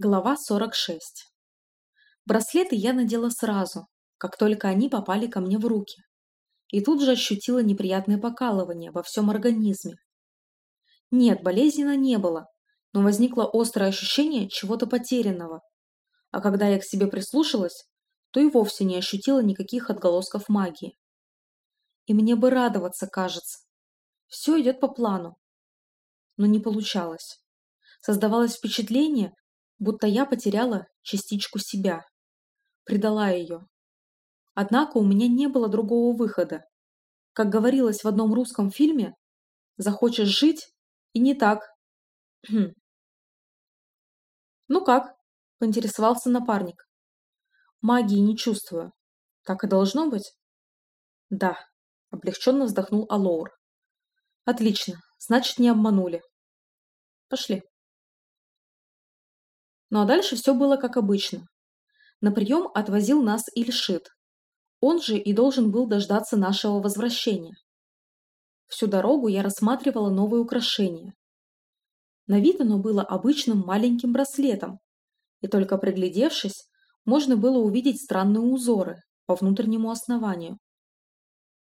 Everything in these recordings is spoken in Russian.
Глава 46. Браслеты я надела сразу, как только они попали ко мне в руки. И тут же ощутила неприятное покалывание во всем организме. Нет, болезненно не было, но возникло острое ощущение чего-то потерянного. А когда я к себе прислушалась, то и вовсе не ощутила никаких отголосков магии. И мне бы радоваться, кажется. Все идет по плану. Но не получалось. Создавалось впечатление, будто я потеряла частичку себя, предала ее. Однако у меня не было другого выхода. Как говорилось в одном русском фильме, захочешь жить и не так. Хм. «Ну как?» – поинтересовался напарник. «Магии не чувствую. Так и должно быть?» «Да», – облегченно вздохнул Алоур. «Отлично, значит, не обманули. Пошли». Ну а дальше все было как обычно. На прием отвозил нас Ильшит. Он же и должен был дождаться нашего возвращения. Всю дорогу я рассматривала новые украшения. На вид оно было обычным маленьким браслетом, и только приглядевшись, можно было увидеть странные узоры по внутреннему основанию.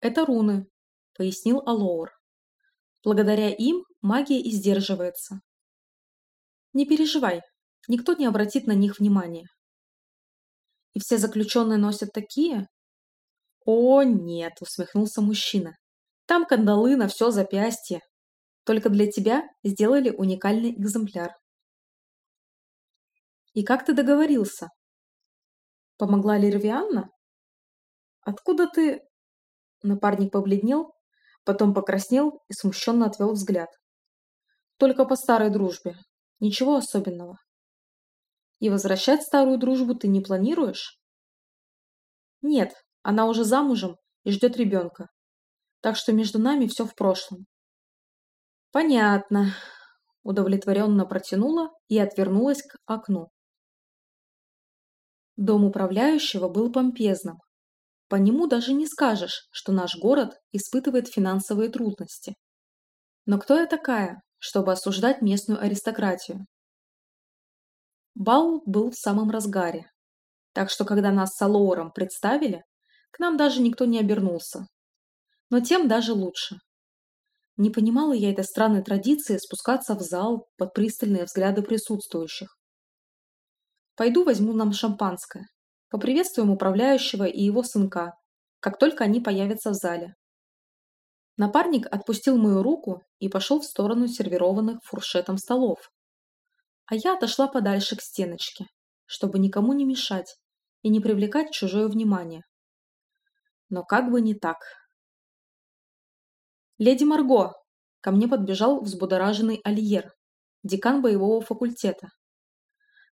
«Это руны», — пояснил Алоур. «Благодаря им магия и сдерживается». «Не переживай, Никто не обратит на них внимания. И все заключенные носят такие? О, нет, усмехнулся мужчина. Там кандалы на все запястье. Только для тебя сделали уникальный экземпляр. И как ты договорился? Помогла Лервианна? Откуда ты... Напарник побледнел, потом покраснел и смущенно отвел взгляд. Только по старой дружбе. Ничего особенного. И возвращать старую дружбу ты не планируешь? Нет, она уже замужем и ждет ребенка. Так что между нами все в прошлом. Понятно. Удовлетворенно протянула и отвернулась к окну. Дом управляющего был помпезным. По нему даже не скажешь, что наш город испытывает финансовые трудности. Но кто я такая, чтобы осуждать местную аристократию? Бал был в самом разгаре. Так что, когда нас с Алоуром представили, к нам даже никто не обернулся. Но тем даже лучше. Не понимала я этой странной традиции спускаться в зал под пристальные взгляды присутствующих. Пойду возьму нам шампанское. Поприветствуем управляющего и его сынка, как только они появятся в зале. Напарник отпустил мою руку и пошел в сторону сервированных фуршетом столов, а я отошла подальше к стеночке, чтобы никому не мешать и не привлекать чужое внимание. Но как бы не так. «Леди Марго!» Ко мне подбежал взбудораженный Альер, декан боевого факультета.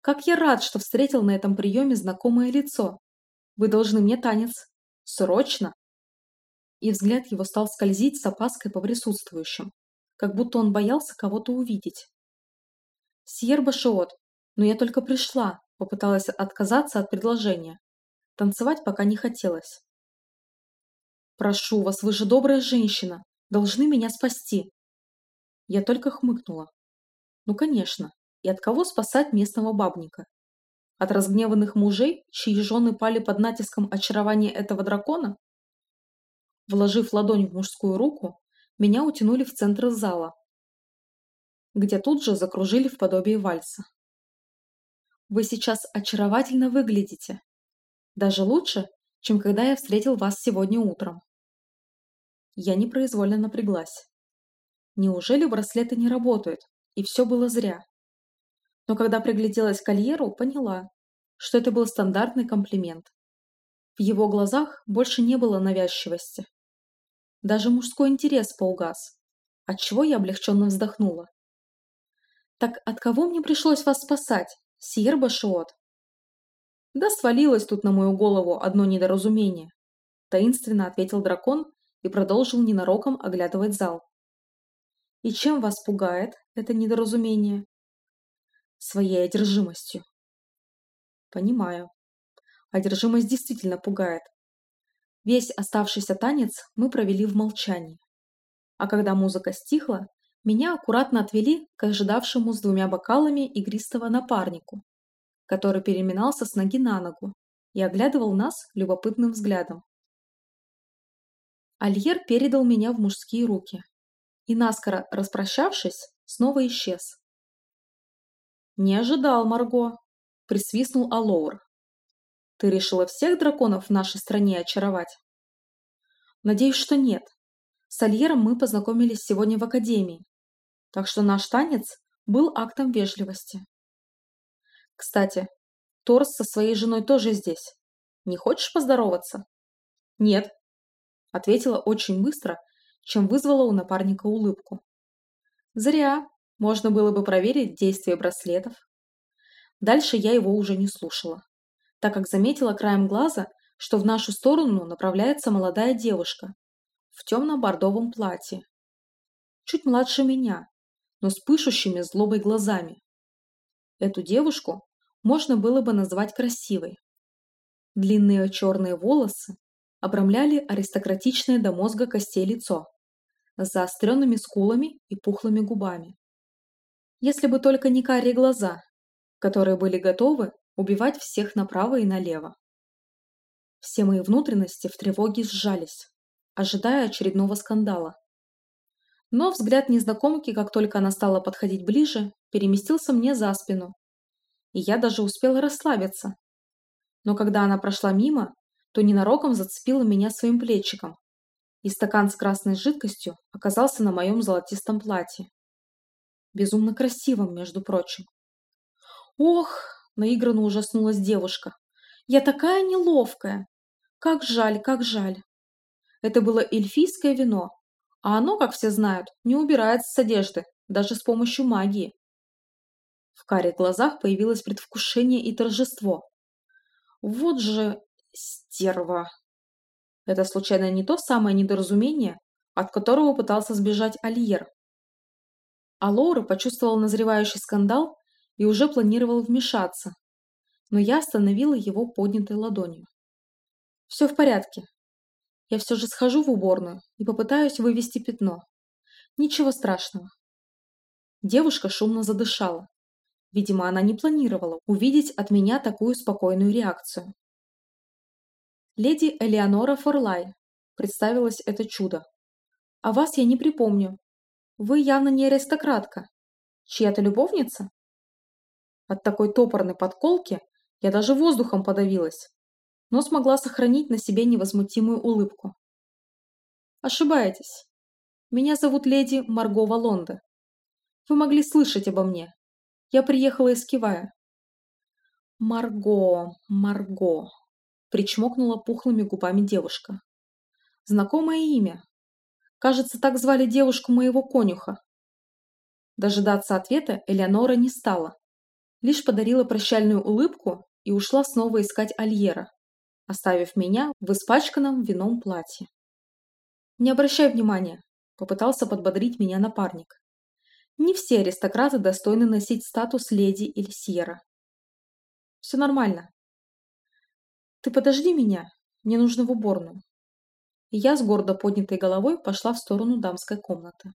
«Как я рад, что встретил на этом приеме знакомое лицо! Вы должны мне танец! Срочно!» И взгляд его стал скользить с опаской по присутствующим, как будто он боялся кого-то увидеть. «Сьер Башиот, но я только пришла», попыталась отказаться от предложения. Танцевать пока не хотелось. «Прошу вас, вы же добрая женщина, должны меня спасти». Я только хмыкнула. «Ну, конечно, и от кого спасать местного бабника? От разгневанных мужей, чьи жены пали под натиском очарования этого дракона?» Вложив ладонь в мужскую руку, меня утянули в центр зала, где тут же закружили в подобии вальса. «Вы сейчас очаровательно выглядите. Даже лучше, чем когда я встретил вас сегодня утром». Я непроизвольно напряглась. Неужели браслеты не работают, и все было зря? Но когда пригляделась к кольеру, поняла, что это был стандартный комплимент. В его глазах больше не было навязчивости. Даже мужской интерес поугас, отчего я облегченно вздохнула. Так от кого мне пришлось вас спасать, сир Башиот? Да свалилось тут на мою голову одно недоразумение. Таинственно ответил дракон и продолжил ненароком оглядывать зал. И чем вас пугает это недоразумение? Своей одержимостью. Понимаю. Одержимость действительно пугает. Весь оставшийся танец мы провели в молчании. А когда музыка стихла, меня аккуратно отвели к ожидавшему с двумя бокалами игристого напарнику, который переминался с ноги на ногу и оглядывал нас любопытным взглядом. Альер передал меня в мужские руки и, наскоро распрощавшись, снова исчез. «Не ожидал, Марго», — присвистнул Алоур. «Ты решила всех драконов в нашей стране очаровать?» «Надеюсь, что нет. С Альером мы познакомились сегодня в академии, так что наш танец был актом вежливости. Кстати, Торс со своей женой тоже здесь. Не хочешь поздороваться? Нет, ответила очень быстро, чем вызвала у напарника улыбку. Зря. Можно было бы проверить действие браслетов. Дальше я его уже не слушала, так как заметила краем глаза, что в нашу сторону направляется молодая девушка в темно-бордовом платье. Чуть младше меня, но с пышущими злобой глазами. Эту девушку можно было бы назвать красивой. Длинные черные волосы обрамляли аристократичное до мозга костей лицо с заостренными скулами и пухлыми губами. Если бы только не карие глаза, которые были готовы убивать всех направо и налево. Все мои внутренности в тревоге сжались, ожидая очередного скандала. Но взгляд незнакомки, как только она стала подходить ближе, переместился мне за спину. И я даже успела расслабиться. Но когда она прошла мимо, то ненароком зацепила меня своим плечиком. И стакан с красной жидкостью оказался на моем золотистом платье. Безумно красивым, между прочим. «Ох!» – наигранно ужаснулась девушка. «Я такая неловкая! Как жаль, как жаль!» Это было эльфийское вино, а оно, как все знают, не убирается с одежды, даже с помощью магии. В карих глазах появилось предвкушение и торжество. Вот же стерва. Это случайно не то самое недоразумение, от которого пытался сбежать Альер? А Лоура почувствовал назревающий скандал и уже планировал вмешаться, но я остановила его поднятой ладонью. «Все в порядке. Я все же схожу в уборную и попытаюсь вывести пятно. Ничего страшного. Девушка шумно задышала. Видимо, она не планировала увидеть от меня такую спокойную реакцию. «Леди Элеонора Форлай», — представилось это чудо. «А вас я не припомню. Вы явно не аристократка. Чья-то любовница?» От такой топорной подколки я даже воздухом подавилась но смогла сохранить на себе невозмутимую улыбку. Ошибаетесь. Меня зовут леди Марго Валонда. Вы могли слышать обо мне. Я приехала из Кивая. Марго, Марго, причмокнула пухлыми губами девушка. Знакомое имя. Кажется, так звали девушку моего конюха. Дожидаться ответа Элеонора не стала. Лишь подарила прощальную улыбку и ушла снова искать Альера оставив меня в испачканном вином платье. «Не обращай внимания», – попытался подбодрить меня напарник. «Не все аристократы достойны носить статус леди или сьера». «Все нормально». «Ты подожди меня, мне нужно в уборную». И я с гордо поднятой головой пошла в сторону дамской комнаты.